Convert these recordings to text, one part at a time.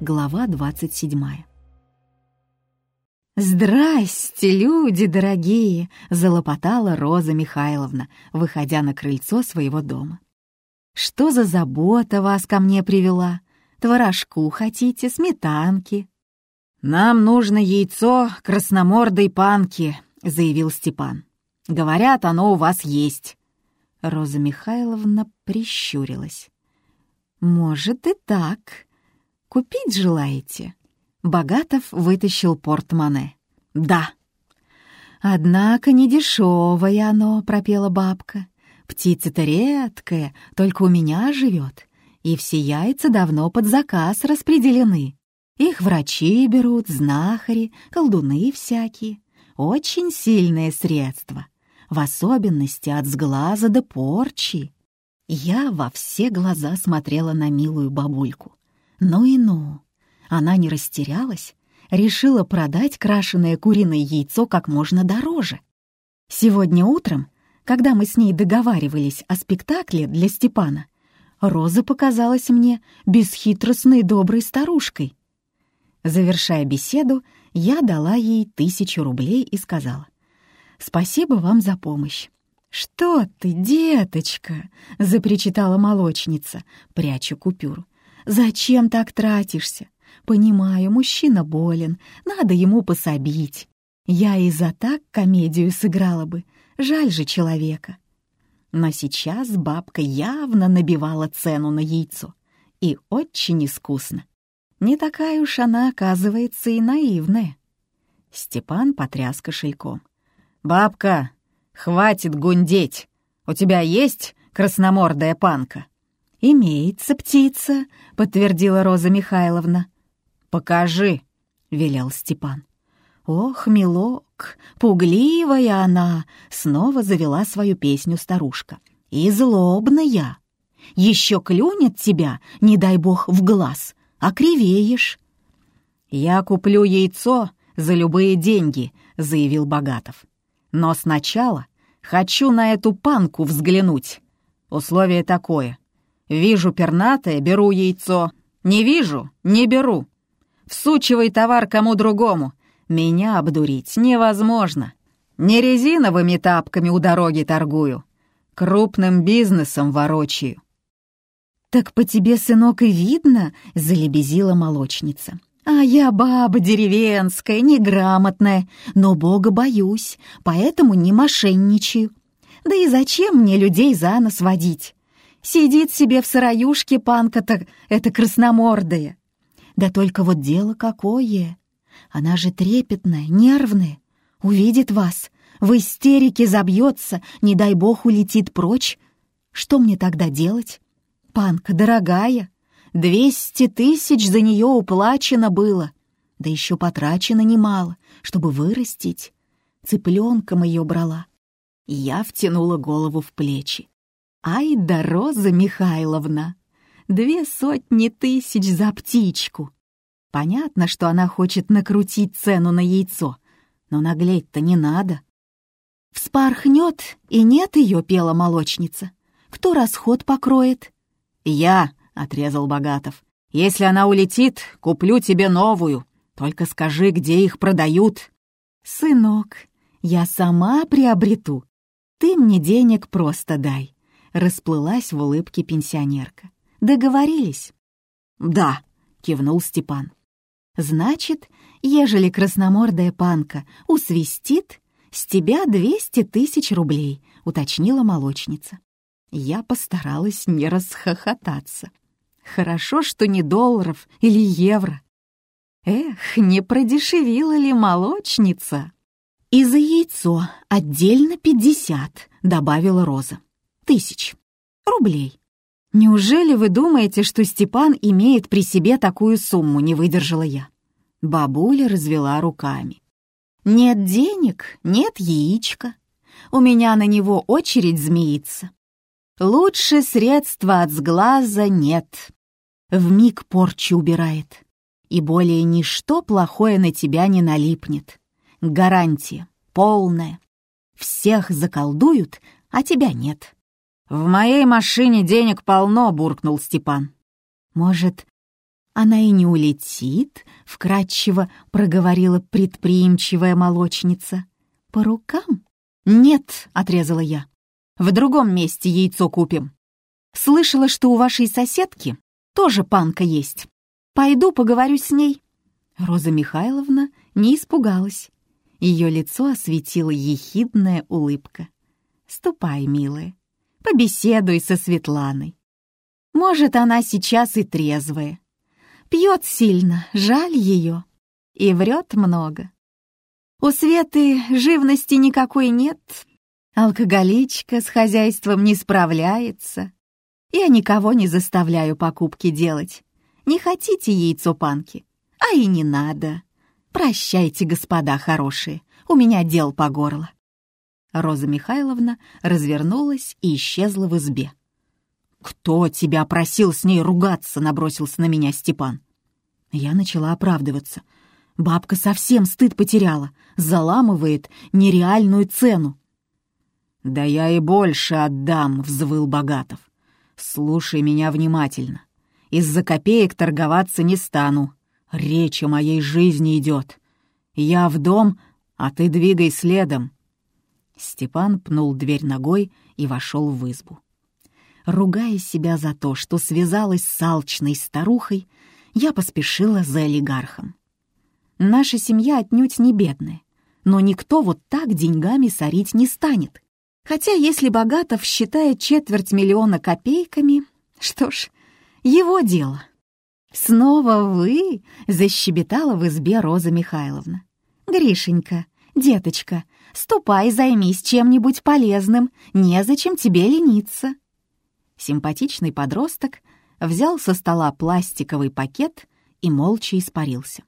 Глава 27. «Здрасте, люди дорогие!» — залопотала Роза Михайловна, выходя на крыльцо своего дома. «Что за забота вас ко мне привела? Творожку хотите, сметанки?» «Нам нужно яйцо красномордой панки», — заявил Степан. «Говорят, оно у вас есть». Роза Михайловна прищурилась. «Может и так. Купить желаете?» Богатов вытащил портмоне. «Да». «Однако не дешевое оно», — пропела бабка. «Птица-то редкая, только у меня живет, и все яйца давно под заказ распределены. Их врачи берут, знахари, колдуны всякие. Очень сильное средство, в особенности от сглаза до порчи». Я во все глаза смотрела на милую бабульку. Ну и ну. Она не растерялась, решила продать крашеное куриное яйцо как можно дороже. Сегодня утром, когда мы с ней договаривались о спектакле для Степана, Роза показалась мне бесхитростной доброй старушкой. Завершая беседу, я дала ей тысячу рублей и сказала, «Спасибо вам за помощь. «Что ты, деточка?» — запричитала молочница, пряча купюру. «Зачем так тратишься? Понимаю, мужчина болен, надо ему пособить. Я и за так комедию сыграла бы, жаль же человека». Но сейчас бабка явно набивала цену на яйцо. И очень искусно. Не такая уж она, оказывается, и наивная. Степан потряс кошельком. «Бабка, «Хватит гундеть! У тебя есть красномордая панка?» «Имеется птица», — подтвердила Роза Михайловна. «Покажи», — велел Степан. «Ох, милок, пугливая она!» — снова завела свою песню старушка. «И злобная! Еще клюнет тебя, не дай бог, в глаз, а кривеешь!» «Я куплю яйцо за любые деньги», — заявил Богатов. Но сначала хочу на эту панку взглянуть. Условие такое. Вижу пернатое, беру яйцо. Не вижу, не беру. Всучивай товар кому другому. Меня обдурить невозможно. Не резиновыми тапками у дороги торгую. Крупным бизнесом ворочаю. «Так по тебе, сынок, и видно», — залебезила молочница. А я баба деревенская, неграмотная, но Бога боюсь, поэтому не мошенничаю. Да и зачем мне людей за нос водить? Сидит себе в сыроюшке панка-то, это красномордая. Да только вот дело какое. Она же трепетная, нервная. Увидит вас, в истерике забьется, не дай бог улетит прочь. Что мне тогда делать? Панка дорогая, Двести тысяч за нее уплачено было, да еще потрачено немало, чтобы вырастить. Цыпленком ее брала. Я втянула голову в плечи. Ай да Роза Михайловна! Две сотни тысяч за птичку! Понятно, что она хочет накрутить цену на яйцо, но наглеть-то не надо. «Вспорхнет, и нет ее», — пела молочница. «Кто расход покроет?» «Я», — отрезал Богатов. «Если она улетит, куплю тебе новую. Только скажи, где их продают». «Сынок, я сама приобрету. Ты мне денег просто дай», — расплылась в улыбке пенсионерка. «Договорились?» «Да», — кивнул Степан. «Значит, ежели красномордая панка усвистит, с тебя двести тысяч рублей», — уточнила молочница. Я постаралась не расхохотаться. Хорошо, что не долларов или евро. Эх, не продешевила ли молочница? И за яйцо отдельно пятьдесят, добавила Роза. Тысяч. Рублей. Неужели вы думаете, что Степан имеет при себе такую сумму, не выдержала я? Бабуля развела руками. Нет денег, нет яичка. У меня на него очередь змеится. Лучше средства от сглаза нет. В миг порчу убирает. И более ничто плохое на тебя не налипнет. Гарантия полная. Всех заколдуют, а тебя нет. «В моей машине денег полно», — буркнул Степан. «Может, она и не улетит, — вкратчиво проговорила предприимчивая молочница. «По рукам?» «Нет», — отрезала я. «В другом месте яйцо купим. Слышала, что у вашей соседки тоже панка есть. Пойду поговорю с ней». Роза Михайловна не испугалась. Ее лицо осветила ехидная улыбка. «Ступай, милая, побеседуй со Светланой. Может, она сейчас и трезвая. Пьет сильно, жаль ее. И врет много. У Светы живности никакой нет. Алкоголичка с хозяйством не справляется. Я никого не заставляю покупки делать. Не хотите яйцо панки? А и не надо. Прощайте, господа хорошие, у меня дел по горло. Роза Михайловна развернулась и исчезла в избе. «Кто тебя просил с ней ругаться?» — набросился на меня Степан. Я начала оправдываться. Бабка совсем стыд потеряла, заламывает нереальную цену. «Да я и больше отдам», — взвыл Богатов. «Слушай меня внимательно. Из-за копеек торговаться не стану. Речь о моей жизни идет. Я в дом, а ты двигай следом». Степан пнул дверь ногой и вошел в избу ругая себя за то, что связалась с алчной старухой, я поспешила за олигархом. Наша семья отнюдь не бедная, но никто вот так деньгами сорить не станет. Хотя если Богатов считает четверть миллиона копейками, что ж, его дело. «Снова вы?» — защебетала в избе Роза Михайловна. «Гришенька, деточка, ступай, займись чем-нибудь полезным, незачем тебе лениться». Симпатичный подросток взял со стола пластиковый пакет и молча испарился.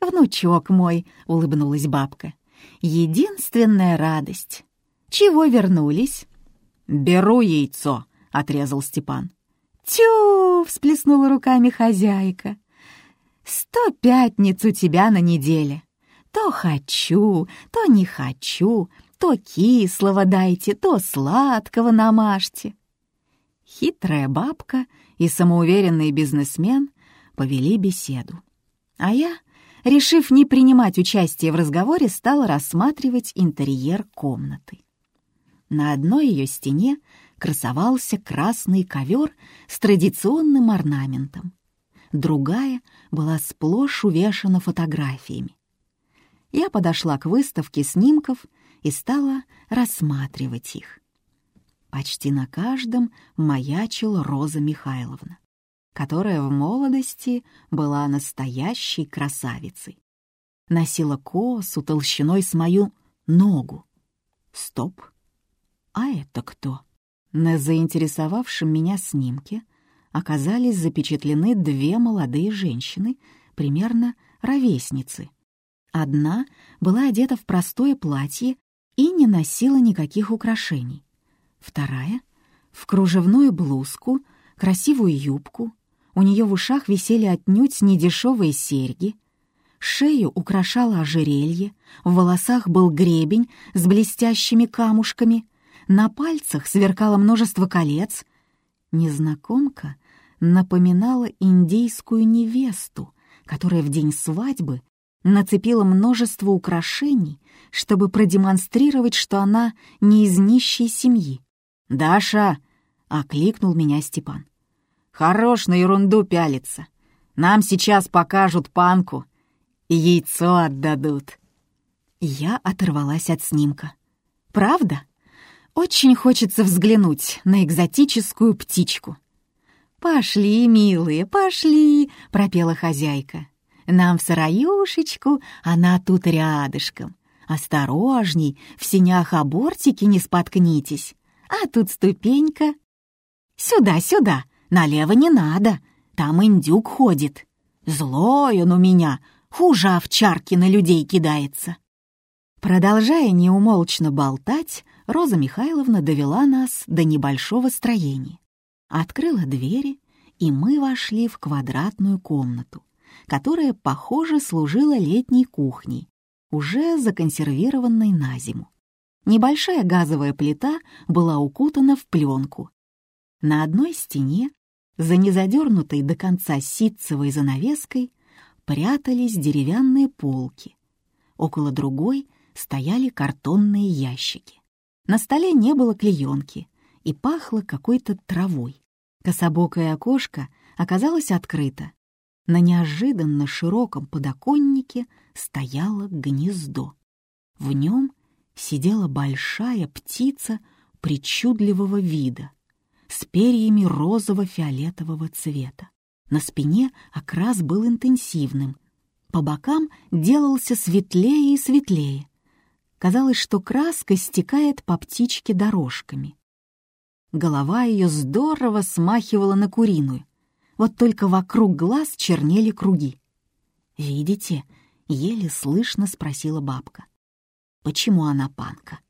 «Внучок мой», — улыбнулась бабка, — «единственная радость. Чего вернулись?» «Беру яйцо», — отрезал Степан. «Тю!» — всплеснула руками хозяйка. «Сто пятниц у тебя на неделе. То хочу, то не хочу, то кислого дайте, то сладкого намажьте. Хитрая бабка и самоуверенный бизнесмен повели беседу. А я, решив не принимать участие в разговоре, стала рассматривать интерьер комнаты. На одной ее стене красовался красный ковер с традиционным орнаментом. Другая была сплошь увешана фотографиями. Я подошла к выставке снимков и стала рассматривать их. Почти на каждом маячила Роза Михайловна, которая в молодости была настоящей красавицей. Носила косу толщиной с мою ногу. Стоп. А это кто? На заинтересовавшем меня снимке оказались запечатлены две молодые женщины, примерно ровесницы. Одна была одета в простое платье и не носила никаких украшений. Вторая — в кружевную блузку, красивую юбку. У нее в ушах висели отнюдь недешевые серьги. Шею украшало ожерелье, в волосах был гребень с блестящими камушками, на пальцах сверкало множество колец. Незнакомка напоминала индейскую невесту, которая в день свадьбы нацепила множество украшений, чтобы продемонстрировать, что она не из нищей семьи. «Даша!» — окликнул меня Степан. «Хорош на ерунду пялиться. Нам сейчас покажут панку и яйцо отдадут». Я оторвалась от снимка. «Правда? Очень хочется взглянуть на экзотическую птичку». «Пошли, милые, пошли!» — пропела хозяйка. «Нам в сараюшечку, она тут рядышком. Осторожней, в синях абортики не споткнитесь а тут ступенька. Сюда, сюда, налево не надо, там индюк ходит. Злой он у меня, хуже овчарки на людей кидается. Продолжая неумолчно болтать, Роза Михайловна довела нас до небольшого строения. Открыла двери, и мы вошли в квадратную комнату, которая, похоже, служила летней кухней, уже законсервированной на зиму. Небольшая газовая плита была укутана в пленку. На одной стене За незадернутой до конца ситцевой занавеской прятались деревянные полки. Около другой стояли картонные ящики. На столе не было клеенки и пахло какой-то травой. Кособокое окошко оказалось открыто. На неожиданно широком подоконнике стояло гнездо. В нем сидела большая птица причудливого вида с перьями розово-фиолетового цвета. На спине окрас был интенсивным, по бокам делался светлее и светлее. Казалось, что краска стекает по птичке дорожками. Голова ее здорово смахивала на куриную, вот только вокруг глаз чернели круги. «Видите?» — еле слышно спросила бабка. «Почему она панка?»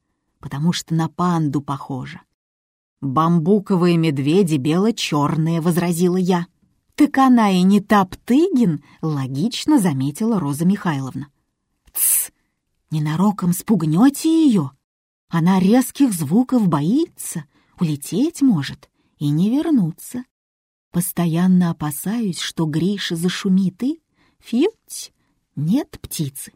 «Потому что на панду похожа». «Бамбуковые медведи бело-черные», — возразила я. «Так она и не Топтыгин», — логично заметила Роза Михайловна. «Тсс! Ненароком спугнете ее. Она резких звуков боится, улететь может и не вернуться. Постоянно опасаюсь, что Гриша зашумит и... Фьють! Нет птицы.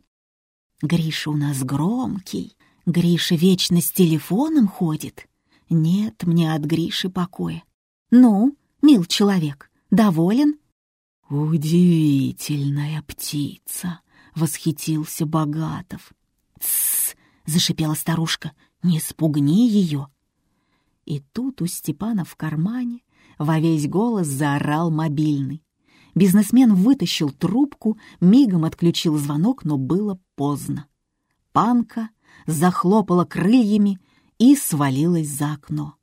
Гриша у нас громкий, Гриша вечно с телефоном ходит. Нет мне от Гриши покоя. Ну, мил человек, доволен? «Удивительная птица!» — восхитился Богатов. «Тссс!» — зашипела старушка. «Не спугни ее!» И тут у Степана в кармане во весь голос заорал мобильный. Бизнесмен вытащил трубку, мигом отключил звонок, но было поздно. Панка захлопала крыльями и свалилась за окно.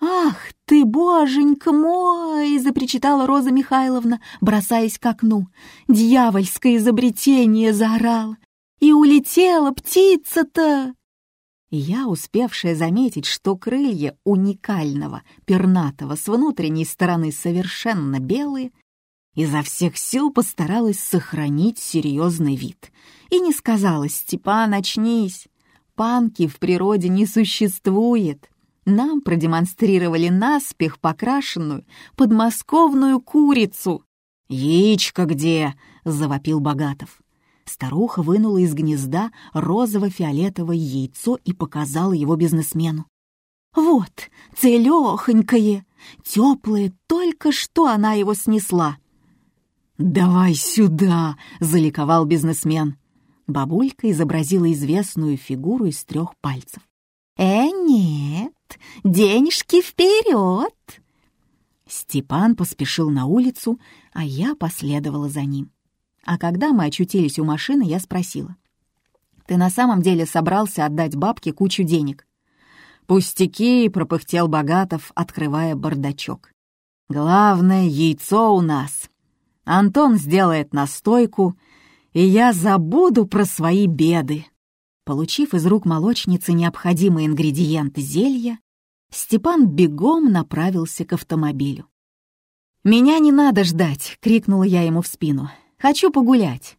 «Ах ты, боженька мой!» — запричитала Роза Михайловна, бросаясь к окну. «Дьявольское изобретение!» — заорала. «И улетела птица-то!» Я, успевшая заметить, что крылья уникального пернатого с внутренней стороны совершенно белые, изо всех сил постаралась сохранить серьезный вид и не сказала «Степан, очнись!» Панки в природе не существует. Нам продемонстрировали наспех покрашенную подмосковную курицу. «Яичко где?» — завопил Богатов. Старуха вынула из гнезда розово-фиолетовое яйцо и показала его бизнесмену. «Вот, целёхонькое, теплое, только что она его снесла». «Давай сюда!» — заликовал бизнесмен. Бабулька изобразила известную фигуру из трех пальцев. «Э, нет, денежки вперед!» Степан поспешил на улицу, а я последовала за ним. А когда мы очутились у машины, я спросила. «Ты на самом деле собрался отдать бабке кучу денег?» «Пустяки!» — пропыхтел Богатов, открывая бардачок. «Главное, яйцо у нас. Антон сделает настойку, и я забуду про свои беды». Получив из рук молочницы необходимые ингредиенты зелья, Степан бегом направился к автомобилю. «Меня не надо ждать!» — крикнула я ему в спину. «Хочу погулять!»